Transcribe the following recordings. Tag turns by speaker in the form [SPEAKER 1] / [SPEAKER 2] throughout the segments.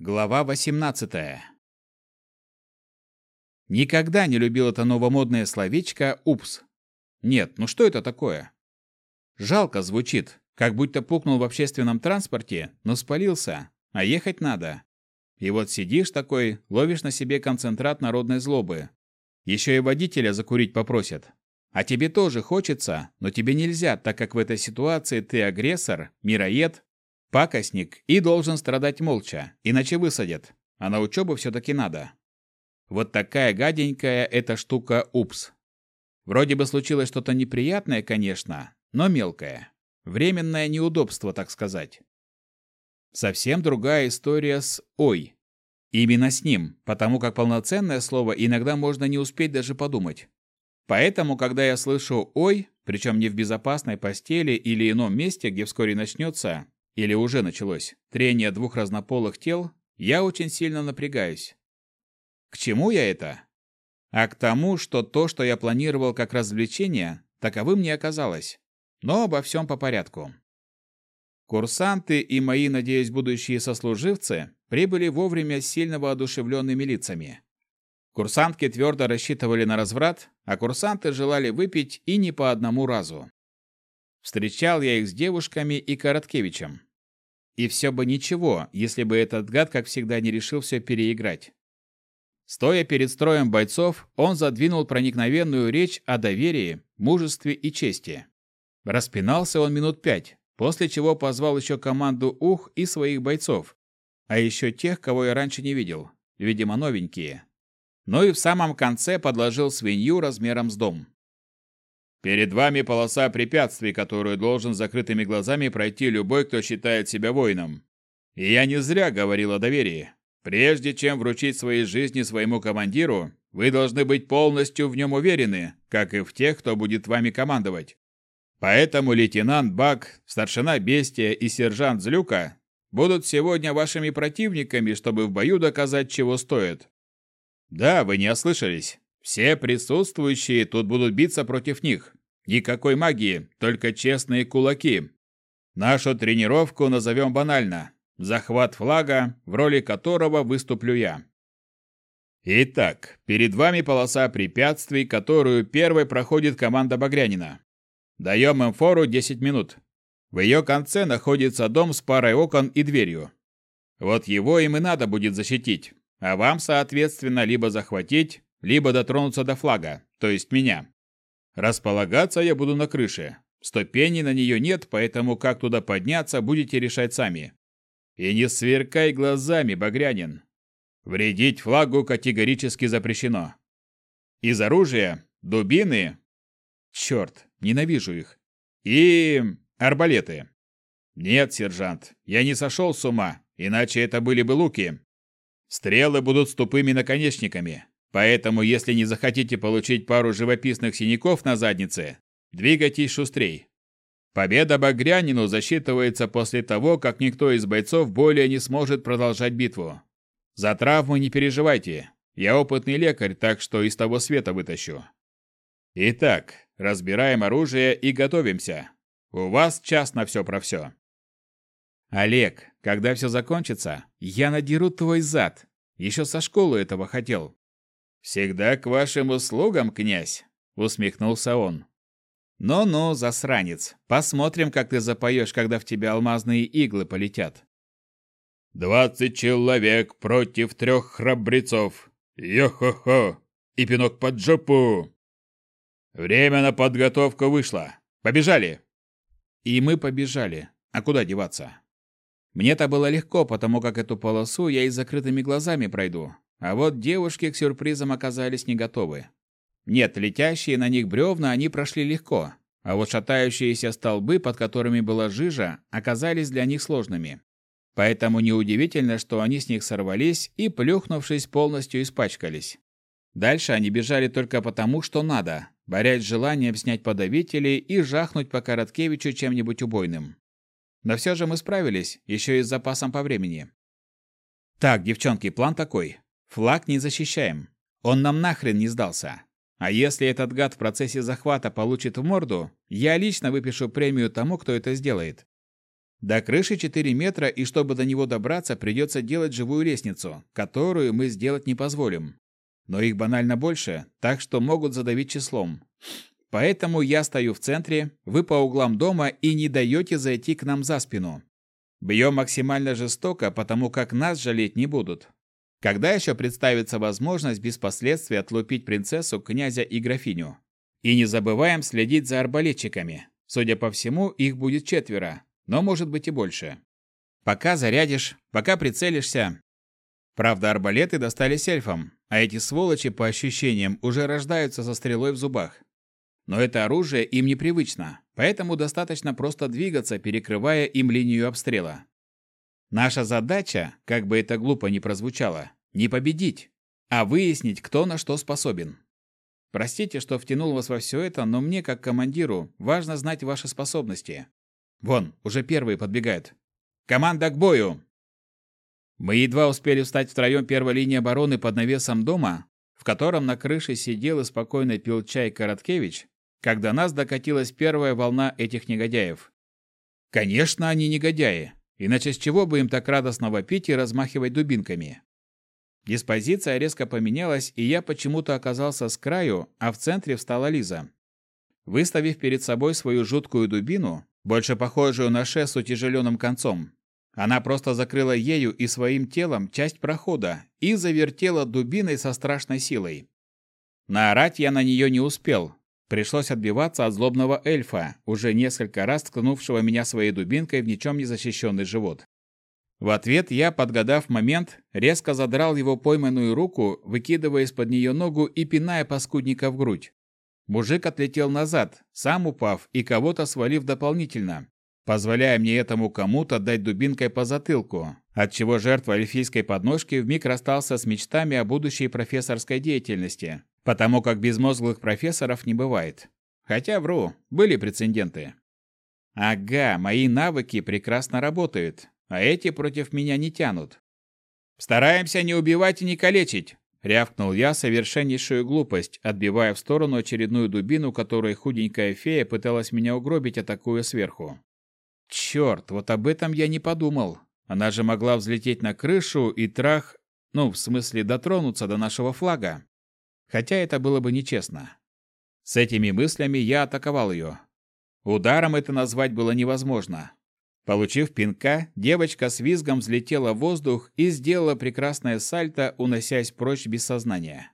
[SPEAKER 1] Глава 18. Никогда не любил это новомодное словечко «упс». Нет, ну что это такое? Жалко звучит, как будто пукнул в общественном транспорте, но спалился, а ехать надо. И вот сидишь такой, ловишь на себе концентрат народной злобы. Еще и водителя закурить попросят. А тебе тоже хочется, но тебе нельзя, так как в этой ситуации ты агрессор, мироед, Пакостник и должен страдать молча, иначе высадят. А на учебу все-таки надо. Вот такая гаденькая эта штука упс. Вроде бы случилось что-то неприятное, конечно, но мелкое. Временное неудобство, так сказать. Совсем другая история с «ой». Именно с ним, потому как полноценное слово иногда можно не успеть даже подумать. Поэтому, когда я слышу «ой», причем не в безопасной постели или ином месте, где вскоре начнется, или уже началось, трение двух разнополых тел, я очень сильно напрягаюсь. К чему я это? А к тому, что то, что я планировал как развлечение, таковым не оказалось. Но обо всем по порядку. Курсанты и мои, надеюсь, будущие сослуживцы прибыли вовремя с сильно воодушевленными лицами. Курсантки твердо рассчитывали на разврат, а курсанты желали выпить и не по одному разу. Встречал я их с девушками и Короткевичем. И все бы ничего, если бы этот гад, как всегда, не решил все переиграть. Стоя перед строем бойцов, он задвинул проникновенную речь о доверии, мужестве и чести. Распинался он минут пять, после чего позвал еще команду УХ и своих бойцов, а еще тех, кого я раньше не видел, видимо, новенькие. Ну и в самом конце подложил свинью размером с дом. Перед вами полоса препятствий, которую должен закрытыми глазами пройти любой, кто считает себя воином. И я не зря говорил о доверии. Прежде чем вручить свои жизни своему командиру, вы должны быть полностью в нем уверены, как и в тех, кто будет вами командовать. Поэтому лейтенант Бак, старшина Бестия и сержант Злюка будут сегодня вашими противниками, чтобы в бою доказать, чего стоят. Да, вы не ослышались. Все присутствующие тут будут биться против них. Никакой магии, только честные кулаки. Нашу тренировку назовем банально. Захват флага, в роли которого выступлю я. Итак, перед вами полоса препятствий, которую первой проходит команда Багрянина. Даем им фору 10 минут. В ее конце находится дом с парой окон и дверью. Вот его им и надо будет защитить, а вам, соответственно, либо захватить, либо дотронуться до флага, то есть меня. Располагаться я буду на крыше. Ступеней на нее нет, поэтому как туда подняться, будете решать сами. И не сверкай глазами, Багрянин. Вредить флагу категорически запрещено. Из оружия – дубины. Черт, ненавижу их. И арбалеты. Нет, сержант, я не сошел с ума, иначе это были бы луки. Стрелы будут с тупыми наконечниками. Поэтому, если не захотите получить пару живописных синяков на заднице, двигайтесь шустрей. Победа Багрянину засчитывается после того, как никто из бойцов более не сможет продолжать битву. За травмы не переживайте. Я опытный лекарь, так что из того света вытащу. Итак, разбираем оружие и готовимся. У вас час на все про все. Олег, когда все закончится, я надеру твой зад. Еще со школы этого хотел. «Всегда к вашим услугам, князь!» — усмехнулся он. «Ну-ну, засранец, посмотрим, как ты запоешь, когда в тебя алмазные иглы полетят». «Двадцать человек против трех храбрецов! Йо-хо-хо! И пинок под жопу!» «Время на подготовку вышло! Побежали!» И мы побежали. А куда деваться? Мне-то было легко, потому как эту полосу я и закрытыми глазами пройду. А вот девушки к сюрпризам оказались не готовы. Нет, летящие на них бревна они прошли легко, а вот шатающиеся столбы, под которыми была жижа, оказались для них сложными. Поэтому неудивительно, что они с них сорвались и, плюхнувшись, полностью испачкались. Дальше они бежали только потому, что надо, борясь с желанием снять подавители и жахнуть по Короткевичу чем-нибудь убойным. Но все же мы справились, еще и с запасом по времени. Так, девчонки, план такой. Флаг не защищаем. Он нам нахрен не сдался. А если этот гад в процессе захвата получит в морду, я лично выпишу премию тому, кто это сделает. До крыши 4 метра, и чтобы до него добраться, придется делать живую лестницу, которую мы сделать не позволим. Но их банально больше, так что могут задавить числом. Поэтому я стою в центре, вы по углам дома и не даете зайти к нам за спину. Бьем максимально жестоко, потому как нас жалеть не будут. Когда еще представится возможность без последствий отлупить принцессу, князя и графиню? И не забываем следить за арбалетчиками. Судя по всему, их будет четверо, но может быть и больше. Пока зарядишь, пока прицелишься. Правда, арбалеты достались эльфам, а эти сволочи, по ощущениям, уже рождаются со стрелой в зубах. Но это оружие им непривычно, поэтому достаточно просто двигаться, перекрывая им линию обстрела. Наша задача, как бы это глупо ни прозвучало, не победить, а выяснить, кто на что способен. Простите, что втянул вас во все это, но мне, как командиру, важно знать ваши способности. Вон, уже первые подбегают. Команда к бою! Мы едва успели встать втроем первой линии обороны под навесом дома, в котором на крыше сидел и спокойно пил чай Короткевич, когда нас докатилась первая волна этих негодяев. Конечно, они негодяи, иначе с чего бы им так радостно вопить и размахивать дубинками? Диспозиция резко поменялась, и я почему-то оказался с краю, а в центре встала Лиза. Выставив перед собой свою жуткую дубину, больше похожую на шест с утяжеленным концом, она просто закрыла ею и своим телом часть прохода и завертела дубиной со страшной силой. Наорать я на нее не успел. Пришлось отбиваться от злобного эльфа, уже несколько раз ткнувшего меня своей дубинкой в ничем не защищенный живот. В ответ я, подгадав момент, резко задрал его пойманную руку, выкидывая из-под нее ногу и пиная паскудника в грудь. Мужик отлетел назад, сам упав и кого-то свалив дополнительно, позволяя мне этому кому-то дать дубинкой по затылку, отчего жертва эльфийской подножки вмиг расстался с мечтами о будущей профессорской деятельности, потому как безмозглых профессоров не бывает. Хотя вру, были прецеденты. Ага, мои навыки прекрасно работают, а эти против меня не тянут. Стараемся не убивать и не калечить, рявкнул я совершеннейшую глупость, отбивая в сторону очередную дубину, которой худенькая фея пыталась меня угробить, атакуя сверху. Черт, вот об этом я не подумал. Она же могла взлететь на крышу и трах, ну, в смысле, дотронуться до нашего флага. Хотя это было бы нечестно. С этими мыслями я атаковал ее. Ударом это назвать было невозможно. Получив пинка, девочка с визгом взлетела в воздух и сделала прекрасное сальто, уносясь прочь без сознания.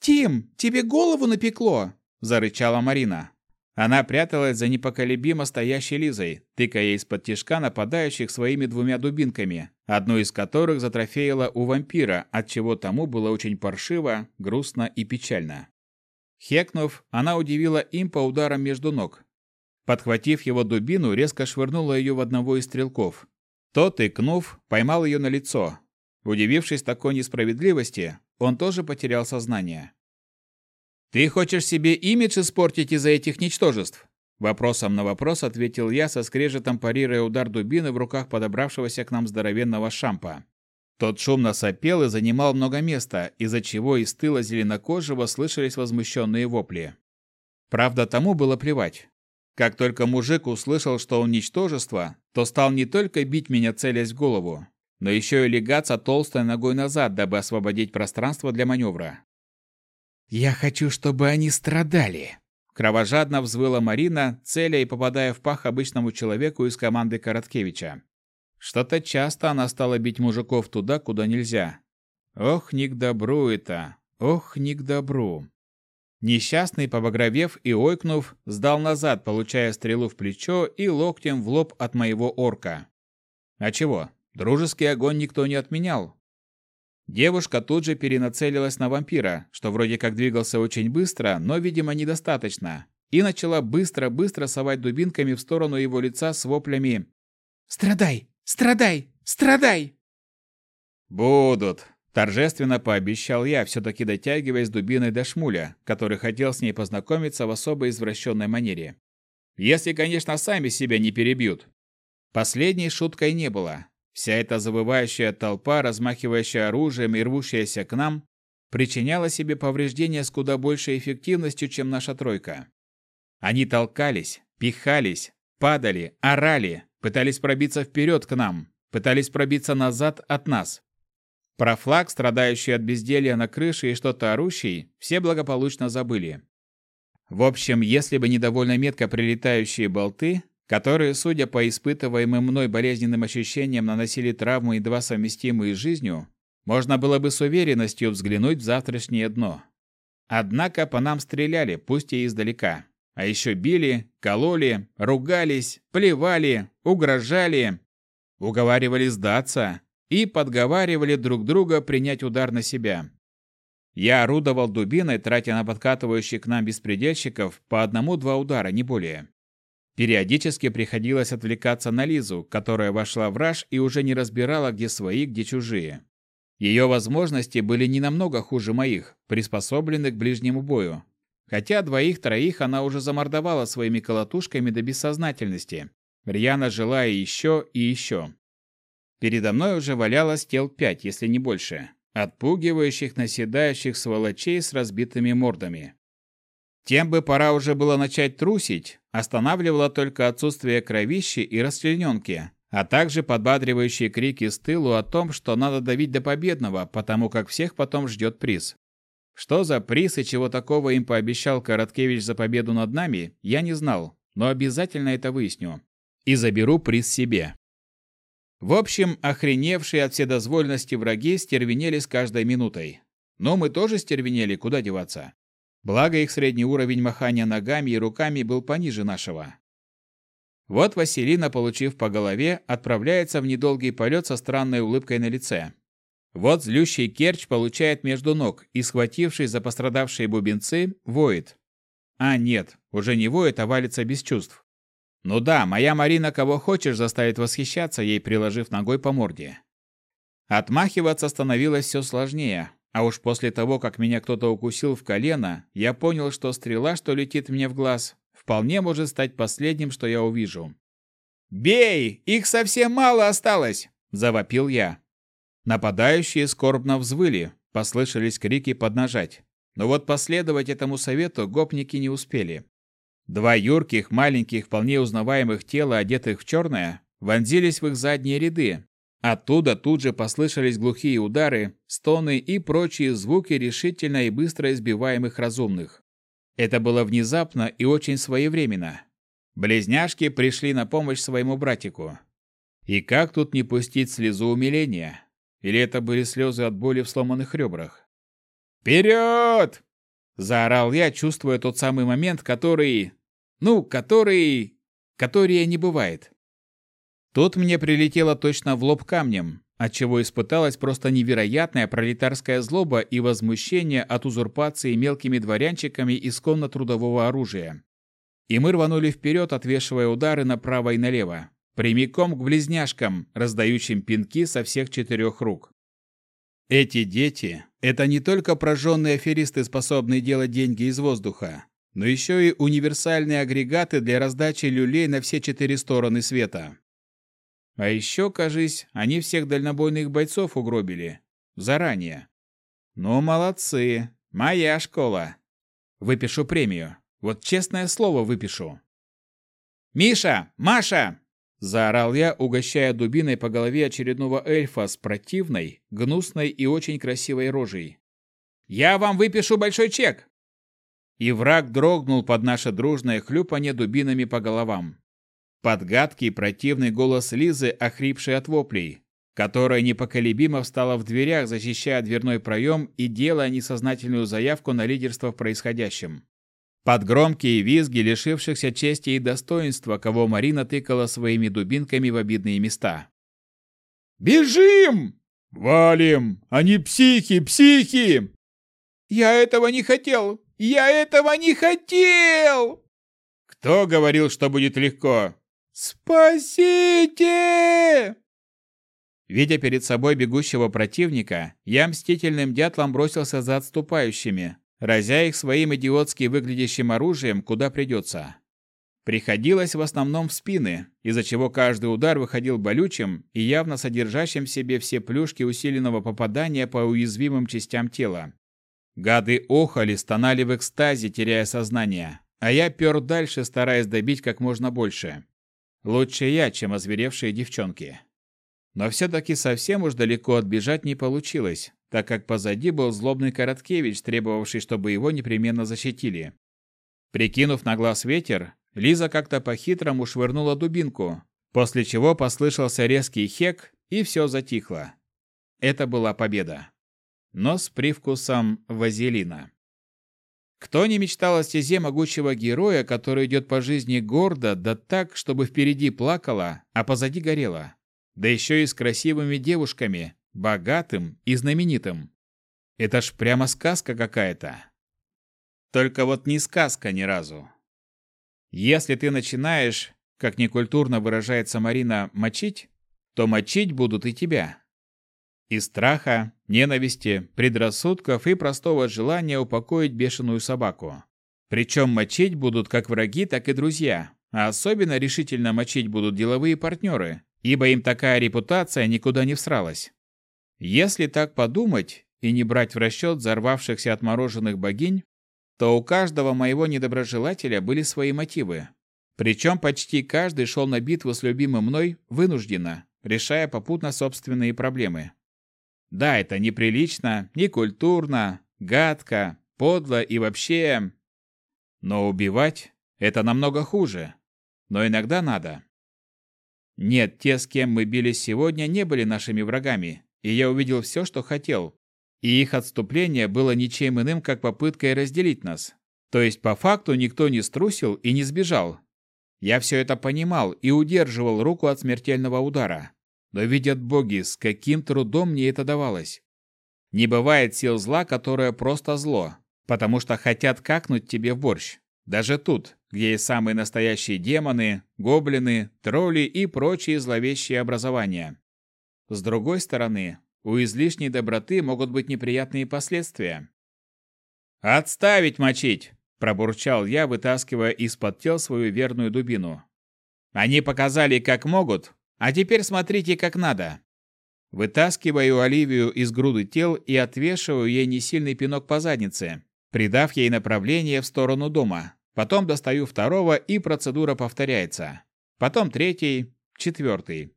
[SPEAKER 1] «Тим, тебе голову напекло!» – зарычала Марина. Она пряталась за непоколебимо стоящей Лизой, тыкая из-под тишка нападающих своими двумя дубинками, одну из которых затрофеила у вампира, отчего тому было очень паршиво, грустно и печально. Хекнув, она удивила им по ударам между ног, Подхватив его дубину, резко швырнула ее в одного из стрелков. Тот, икнув, поймал ее на лицо. Удивившись такой несправедливости, он тоже потерял сознание. «Ты хочешь себе имидж испортить из-за этих ничтожеств?» Вопросом на вопрос ответил я, со скрежетом парируя удар дубины в руках подобравшегося к нам здоровенного шампа. Тот шумно сопел и занимал много места, из-за чего из тыла зеленокожего слышались возмущенные вопли. Правда, тому было плевать. Как только мужик услышал, что он ничтожество, то стал не только бить меня, целясь в голову, но еще и легаться толстой ногой назад, дабы освободить пространство для маневра. «Я хочу, чтобы они страдали!» Кровожадно взвыла Марина, целя и попадая в пах обычному человеку из команды Короткевича. Что-то часто она стала бить мужиков туда, куда нельзя. Ох, не к добру это! Ох, не к добру! Несчастный, побагровев и ойкнув, сдал назад, получая стрелу в плечо и локтем в лоб от моего орка. А чего? Дружеский огонь никто не отменял. Девушка тут же перенацелилась на вампира, что вроде как двигался очень быстро, но, видимо, недостаточно, и начала быстро-быстро совать дубинками в сторону его лица с воплями «Страдай! Страдай! Страдай!» «Будут!» Торжественно пообещал я, все-таки дотягиваясь дубиной до шмуля, который хотел с ней познакомиться в особо извращенной манере. Если, конечно, сами себя не перебьют. Последней шуткой не было. Вся эта завывающая толпа, размахивающая оружием и рвущаяся к нам, причиняла себе повреждения с куда большей эффективностью, чем наша тройка. Они толкались, пихались, падали, орали, пытались пробиться вперед к нам, пытались пробиться назад от нас. Про флаг, страдающий от безделья на крыше и что-то орущий, все благополучно забыли. В общем, если бы не довольно метко прилетающие болты, которые, судя по испытываемым мной болезненным ощущениям, наносили травмы, едва совместимые с жизнью, можно было бы с уверенностью взглянуть в завтрашнее дно. Однако по нам стреляли, пусть и издалека. А еще били, кололи, ругались, плевали, угрожали, уговаривали сдаться, и подговаривали друг друга принять удар на себя. Я орудовал дубиной, тратя на подкатывающих к нам беспредельщиков по одному-два удара, не более. Периодически приходилось отвлекаться на Лизу, которая вошла в раж и уже не разбирала, где свои, где чужие. Ее возможности были не намного хуже моих, приспособленных к ближнему бою. Хотя двоих-троих она уже замордовала своими колотушками до бессознательности, рьяно желая еще и еще. Передо мной уже валялось тел пять, если не больше, отпугивающих наседающих сволочей с разбитыми мордами. Тем бы пора уже было начать трусить, останавливало только отсутствие кровищи и расчлененки, а также подбадривающие крики с тылу о том, что надо давить до победного, потому как всех потом ждет приз. Что за приз и чего такого им пообещал Короткевич за победу над нами, я не знал, но обязательно это выясню. И заберу приз себе. В общем, охреневшие от вседозвольности враги стервенели с каждой минутой. Но мы тоже стервенели, куда деваться. Благо их средний уровень махания ногами и руками был пониже нашего. Вот Василина, получив по голове, отправляется в недолгий полет со странной улыбкой на лице. Вот злющий Керч получает между ног и, схватившись за пострадавшие бубенцы, воет. А нет, уже не воет, а валится без чувств. Ну да, моя Марина кого хочешь заставит восхищаться ей, приложив ногой по морде. Отмахиваться становилось все сложнее, а уж после того, как меня кто-то укусил в колено, я понял, что стрела, что летит мне в глаз, вполне может стать последним, что я увижу. «Бей! Их совсем мало осталось!» – завопил я. Нападающие скорбно взвыли, послышались крики поднажать. Но вот последовать этому совету гопники не успели. Два юрких, маленьких, вполне узнаваемых тела, одетых в черное, вонзились в их задние ряды. Оттуда тут же послышались глухие удары, стоны и прочие звуки решительно и быстро избиваемых разумных. Это было внезапно и очень своевременно. Близняшки пришли на помощь своему братику. И как тут не пустить слезу умиления? Или это были слезы от боли в сломанных ребрах? «Вперед!» – заорал я, чувствуя тот самый момент, который, ну, который... который не бывает. Тут мне прилетело точно в лоб камнем, отчего испыталась просто невероятная пролетарская злоба и возмущение от узурпации мелкими дворянчиками исконно трудового оружия. И мы рванули вперед, отвешивая удары направо и налево, прямиком к близняшкам, раздающим пинки со всех четырех рук. Эти дети – это не только прожженные аферисты, способные делать деньги из воздуха, но еще и универсальные агрегаты для раздачи люлей на все четыре стороны света. А еще, кажись, они всех дальнобойных бойцов угробили. Заранее. Ну, молодцы. Моя школа. Выпишу премию. Вот честное слово выпишу. «Миша! Маша!» – заорал я, угощая дубиной по голове очередного эльфа с противной, гнусной и очень красивой рожей. «Я вам выпишу большой чек! и враг дрогнул под наше дружное хлюпанье дубинами по головам. Под гадкий противный голос Лизы, охрипший от воплей, которая непоколебимо встала в дверях, защищая дверной проем и делая несознательную заявку на лидерство в происходящем. Под громкие визги лишившихся чести и достоинства, кого Марина тыкала своими дубинками в обидные места. «Бежим! Валим! Они психи, психи!» «Я этого не хотел! Я этого не хотел!» «Кто говорил, что будет легко?» «Спасите!» Видя перед собой бегущего противника, я мстительным дятлом бросился за отступающими, разя их своим идиотски выглядящим оружием, куда придется. Приходилось в основном в спины, из-за чего каждый удар выходил болючим и явно содержащим в себе все плюшки усиленного попадания по уязвимым частям тела. Гады охали, стонали в экстазе, теряя сознание, а я пер дальше, стараясь добить как можно больше. Лучше я, чем озверевшие девчонки. Но все-таки совсем уж далеко отбежать не получилось, так как позади был злобный Короткевич, требовавший, чтобы его непременно защитили. Прикинув на глаз ветер, Лиза как-то по-хитрому швырнула дубинку, после чего послышался резкий хек, и все затихло. Это была победа. Но с привкусом вазелина. Кто не мечтал о стезе могучего героя, который идет по жизни гордо, да так, чтобы впереди плакала, а позади горела? Да еще и с красивыми девушками, богатым и знаменитым. Это ж прямо сказка какая-то. Только вот не сказка ни разу. Если ты начинаешь, как некультурно выражается Марина, мочить, то мочить будут и тебя. Из страха, ненависти, предрассудков и простого желания упокоить бешеную собаку. Причем мочить будут как враги, так и друзья, а особенно решительно мочить будут деловые партнеры, ибо им такая репутация никуда не всралась. Если так подумать и не брать в расчет взорвавшихся отмороженных богинь, то у каждого моего недоброжелателя были свои мотивы. Причем почти каждый шел на битву с любимым мной вынужденно, решая попутно собственные проблемы. Да, это неприлично, некультурно, гадко, подло и вообще... Но убивать – это намного хуже. Но иногда надо. Нет, те, с кем мы бились сегодня, не были нашими врагами, и я увидел все, что хотел. И их отступление было ничем иным, как попыткой разделить нас. То есть по факту никто не струсил и не сбежал. Я все это понимал и удерживал руку от смертельного удара. Но видят боги, с каким трудом мне это давалось. Не бывает сил зла, которое просто зло, потому что хотят какнуть тебе в борщ. Даже тут, где есть самые настоящие демоны, гоблины, тролли и прочие зловещие образования. С другой стороны, у излишней доброты могут быть неприятные последствия. «Отставить мочить!» – пробурчал я, вытаскивая из-под тел свою верную дубину. «Они показали, как могут, а теперь смотрите, как надо. Вытаскиваю Оливию из груды тел и отвешиваю ей несильный пинок по заднице, придав ей направление в сторону дома. Потом достаю второго, и процедура повторяется. Потом третий, четвертый.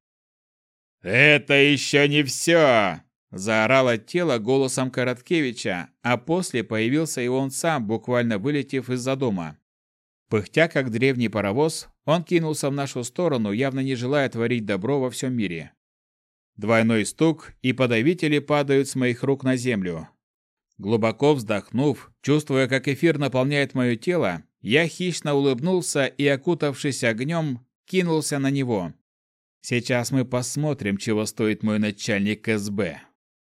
[SPEAKER 1] «Это еще не все!» – заорало тело голосом Короткевича, а после появился и он сам, буквально вылетев из-за дома. Пыхтя, как древний паровоз, он кинулся в нашу сторону, явно не желая творить добро во всем мире. Двойной стук, и подавители падают с моих рук на землю. Глубоко вздохнув, чувствуя, как эфир наполняет мое тело, я хищно улыбнулся и, окутавшись огнем, кинулся на него. Сейчас мы посмотрим, чего стоит мой начальник СБ.